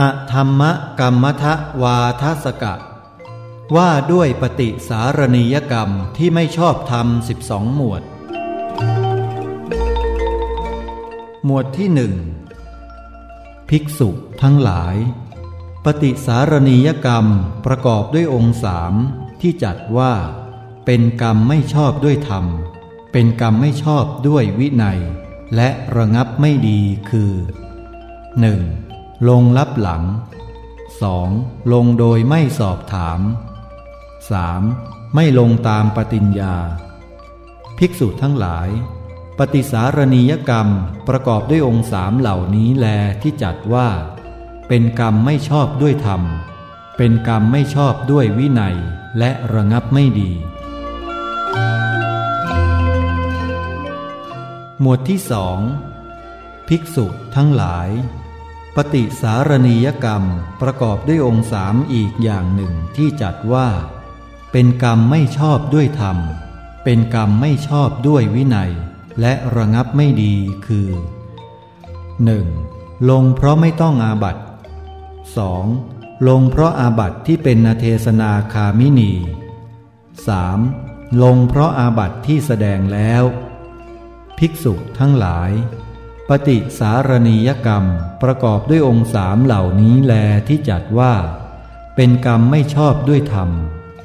อธรรมกรรมทะวาทสกะ ว่าด้วยปฏิสารณียกรรมที่ไม่ชอบธรรมสิบสองหมวด หมวดที่หนึ่งภิกษุทั้งหลาย ปฏิสารณียกรรมประกอบด้วยองค์สามที่จัดว่า เป็นกรรมไม่ชอบด้วยธรรม เป็นกรรมไม่ชอบด้วยวินัย และระงับไม่ดีคือ 1. ลงลับหลัง 2. ลงโดยไม่สอบถาม 3. ไม่ลงตามปฏิญญา ภิกษุทั้งหลาย ปฏิสารณียกรรมประกอบด้วยองค์สามเหล่านี้แลที่จัดว่า เป็นกรรมไม่ชอบด้วยธรรม เป็นกรรมไม่ชอบด้วยวินัยและระงับไม่ดี หมวดที่สองภิกษุทั้งหลาย ปฏิสารณียกรรมประกอบด้วยองค์สามอีกอย่างหนึ่งที่จัดว่า เป็นกรรมไม่ชอบด้วยธรรม เป็นกรรมไม่ชอบด้วยวินัย และระงับไม่ดีคือ 1. ลงเพราะไม่ต้องอาบัต 2. ลงเพราะอาบัตที่เป็นนาเทศนาคามินี 3. ลงเพราะอาบัตที่แสดงแล้ว ภิกษุทั้งหลาย ปฏิสารณียกรรมประกอบด้วยองค์สามเหล่านี้แลที่จัดว่า เป็นกรรมไม่ชอบด้วยธรรม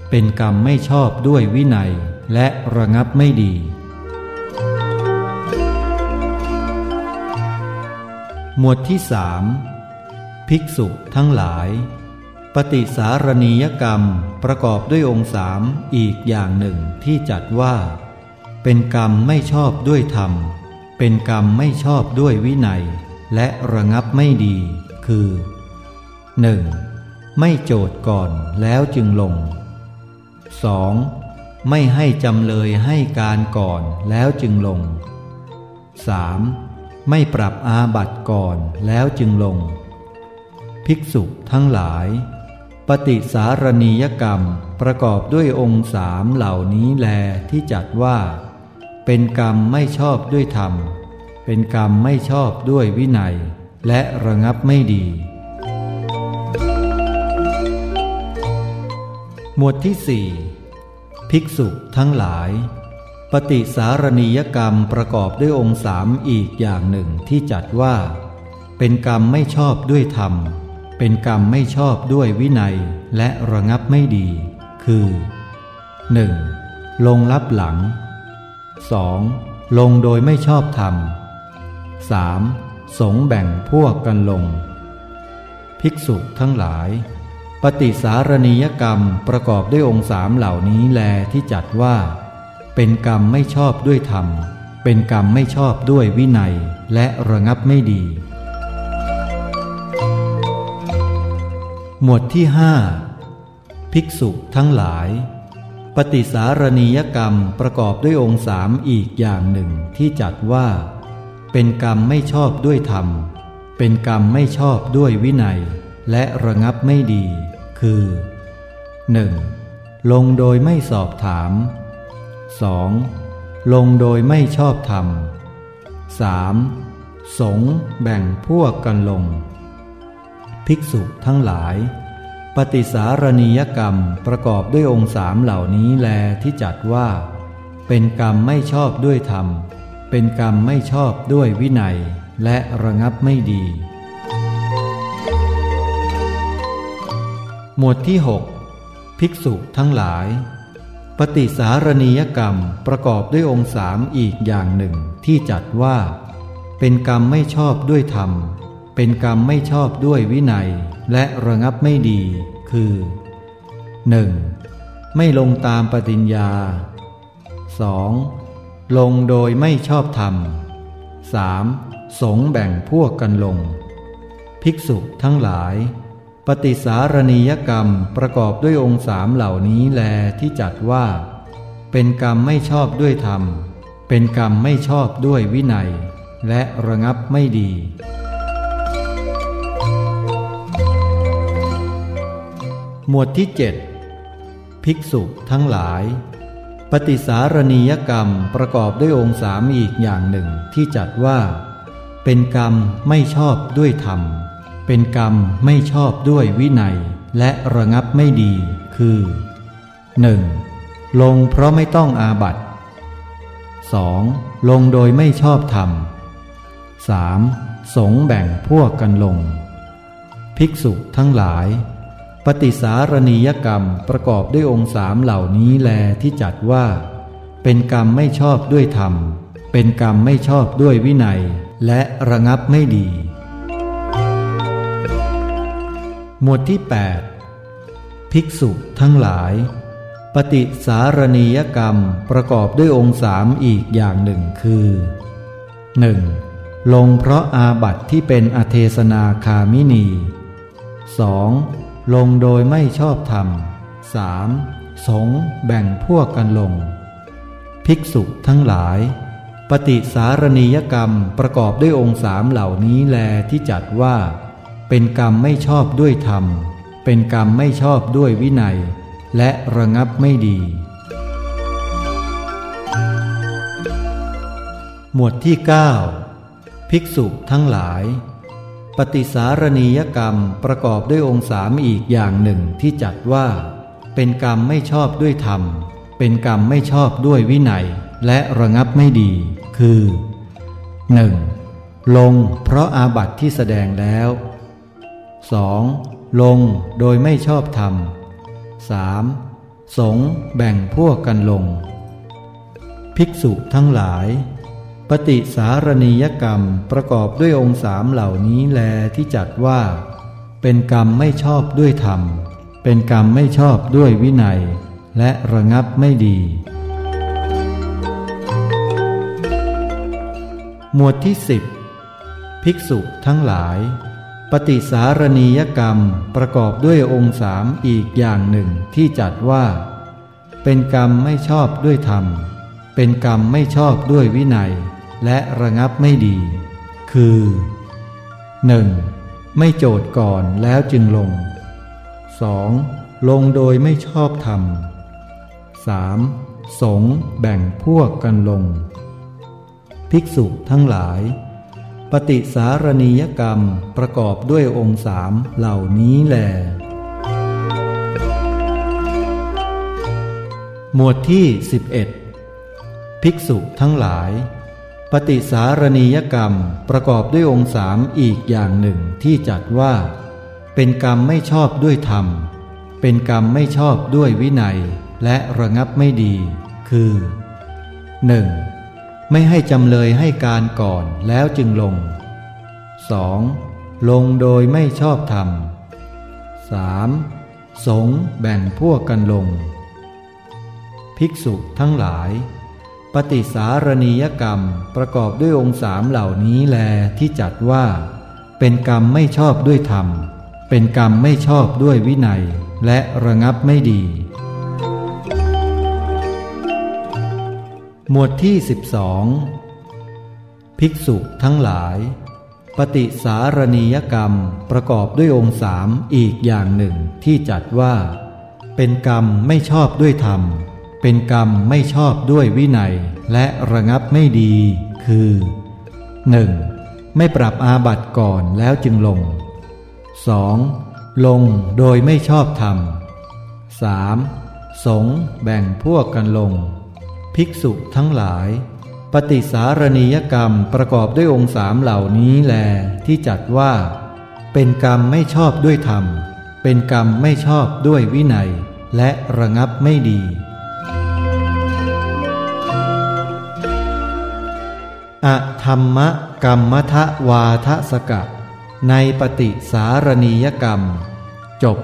เป็นกรรมไม่ชอบด้วยวินัย และระงับไม่ดี หมวดที่สามภิกษุทั้งหลาย ปฏิสารณียกรรมประกอบด้วยองค์สามอีกอย่างหนึ่งที่จัดว่า เป็นกรรมไม่ชอบด้วยธรรม เป็นกรรมไม่ชอบด้วยวินัย และระงับไม่ดี คือ 1. ไม่โจทย์ก่อนแล้วจึงลง 2. ไม่ให้จำเลยให้การก่อนแล้วจึงลง 3. ไม่ปรับอาบัติก่อนแล้วจึงลง ภิกษุทั้งหลาย ปฏิสารณียกรรมประกอบด้วยองค์สามเหล่านี้แลที่จัดว่า เป็นกรรมไม่ชอบด้วยธรรม เป็นกรรมไม่ชอบด้วยวินัย และระงับไม่ดี หมวดที่สี่ภิกษุทั้งหลาย ปฏิสารณียกรรมประกอบด้วยองค์สามอีกอย่างหนึ่งที่จัดว่า เป็นกรรมไม่ชอบด้วยธรรม เป็นกรรมไม่ชอบด้วยวินัยและระงับไม่ดี คือ 1. ลงลับหลัง 2. ลงโดยไม่ชอบธรรม 3. สงแบ่งพวกกันลง ภิกษุทั้งหลาย ปฏิสารณียกรรมประกอบด้วยองค์สามเหล่านี้แลที่จัดว่า เป็นกรรมไม่ชอบด้วยธรรม เป็นกรรมไม่ชอบด้วยวินัยและระงับไม่ดี หมวดที่ห้าภิกษุทั้งหลาย ปฏิสารณียกรรมประกอบด้วยองค์สามอีกอย่างหนึ่งที่จัดว่า เป็นกรรมไม่ชอบด้วยธรรม เป็นกรรมไม่ชอบด้วยวินัย และระงับไม่ดี คือ 1. ลงโดยไม่สอบถาม 2. ลงโดยไม่ชอบธรรม 3. สงแบ่งพวกกันลง ภิกษุทั้งหลาย ปฏิสารณียกรรมประกอบด้วยองค์สามเหล่านี้แลที่จัดว่า เป็นกรรมไม่ชอบด้วยธรรม เป็นกรรมไม่ชอบด้วยวินัย และระงับไม่ดี หมวดที่ 6 ภิกษุทั้งหลาย ปฏิสารณียกรรมประกอบด้วยองค์สามอีกอย่างหนึ่งที่จัดว่า เป็นกรรมไม่ชอบด้วยธรรม เป็นกรรมไม่ชอบด้วยวินัยและระงับไม่ดี คือ 1. ไม่ลงตามปฏิญญา 2. ลงโดยไม่ชอบธรรม 3. สงแบ่งพวกกันลง ภิกษุทั้งหลาย ปฏิสารณียกรรมประกอบด้วยองค์สามเหล่านี้แลที่จัดว่า เป็นกรรมไม่ชอบด้วยธรรม เป็นกรรมไม่ชอบด้วยวินัย และระงับไม่ดี หมวดที่ 7 ภิกษุทั้งหลาย ปฏิสารณียกรรมประกอบด้วยองค์สามอีกอย่างหนึ่งที่จัดว่า เป็นกรรมไม่ชอบด้วยธรรม เป็นกรรมไม่ชอบด้วยวินัย และระงับไม่ดีคือ 1. ลงเพราะไม่ต้องอาบัติ 2. ลงโดยไม่ชอบธรรม 3. สงแบ่งพวกกันลง ภิกษุทั้งหลาย ปฏิสารณียกรรมประกอบด้วยองค์สามเหล่านี้แลที่จัดว่า เป็นกรรมไม่ชอบด้วยธรรม เป็นกรรมไม่ชอบด้วยวินัย และระงับไม่ดี หมวดที่ 8 ภิกษุทั้งหลาย ปฏิสารณียกรรมประกอบด้วยองค์สามอีกอย่างหนึ่งคือ 1. ลงเพราะอาบัติที่เป็นอเทศนาคามินี 2. ลงโดยไม่ชอบธรรม 3. สงแบ่งพวกกันลง ภิกษุทั้งหลาย ปฏิสารณียกรรมประกอบด้วยองค์สามเหล่านี้แลที่จัดว่า เป็นกรรมไม่ชอบด้วยธรรม เป็นกรรมไม่ชอบด้วยวินัย และระงับไม่ดี หมวดที่ 9 ภิกษุทั้งหลาย ปฏิสารณียกรรมประกอบด้วยองค์สามอีกอย่างหนึ่งที่จัดว่า เป็นกรรมไม่ชอบด้วยธรรม เป็นกรรมไม่ชอบด้วยวินัย และระงับไม่ดี คือ 1. ลงเพราะอาบัติที่แสดงแล้ว 2. ลงโดยไม่ชอบธรรม 3. สงแบ่งพวกกันลง ภิกษุทั้งหลาย ปฏิสารณียกรรมประกอบด้วยองค์สามเหล่านี้แลที่จัดว่า เป็นกรรมไม่ชอบด้วยธรรม เป็นกรรมไม่ชอบด้วยวินัย และระงับไม่ดี หมวดที่สิบภิกษุทั้งหลาย ปฏิสารณียกรรมประกอบด้วยองค์สามอีกอย่างหนึ่งที่จัดว่า เป็นกรรมไม่ชอบด้วยธรรม เป็นกรรมไม่ชอบด้วยวินัย และระงับไม่ดี คือ 1. ไม่โจทย์ก่อนแล้วจึงลง 2. ลงโดยไม่ชอบธรรม 3. สงแบ่งพวกกันลง ภิกษุทั้งหลาย ปฏิสารณียกรรมประกอบด้วยองค์สามเหล่านี้แลหมวดที่ 11 ภิกษุทั้งหลาย ปฏิสารณียกรรมประกอบด้วยองค์สามอีกอย่างหนึ่งที่จัดว่า เป็นกรรมไม่ชอบด้วยธรรม เป็นกรรมไม่ชอบด้วยวินัย และระงับไม่ดี คือ 1. ไม่ให้จำเลยให้การก่อนแล้วจึงลง 2. ลงโดยไม่ชอบธรรม 3. สงแบ่งพวกกันลง ภิกษุทั้งหลาย ปฏิสารณียกรรมประกอบด้วยองค์สามเหล่านี้แลที่จัดว่า เป็นกรรมไม่ชอบด้วยธรรม เป็นกรรมไม่ชอบด้วยวินัย และระงับไม่ดี หมวดที่ 12 ภิกษุทั้งหลาย ปฏิสารณียกรรมประกอบด้วยองค์สามอีกอย่างหนึ่งที่จัดว่า เป็นกรรมไม่ชอบด้วยธรรม เป็นกรรมไม่ชอบด้วยวินัย และระงับไม่ดี คือ 1. ไม่ปรับอาบัติก่อนแล้วจึงลง 2. ลงโดยไม่ชอบธรรม 3. สงแบ่งพวกกันลง ภิกษุทั้งหลาย ปฏิสารณียกรรมประกอบด้วยองค์สามเหล่านี้แลที่จัดว่า เป็นกรรมไม่ชอบด้วยธรรม เป็นกรรมไม่ชอบด้วยวินัย และระงับไม่ดี อธรรมกรรมทวาทสกะ ในปฏิสารณียกรรม จบ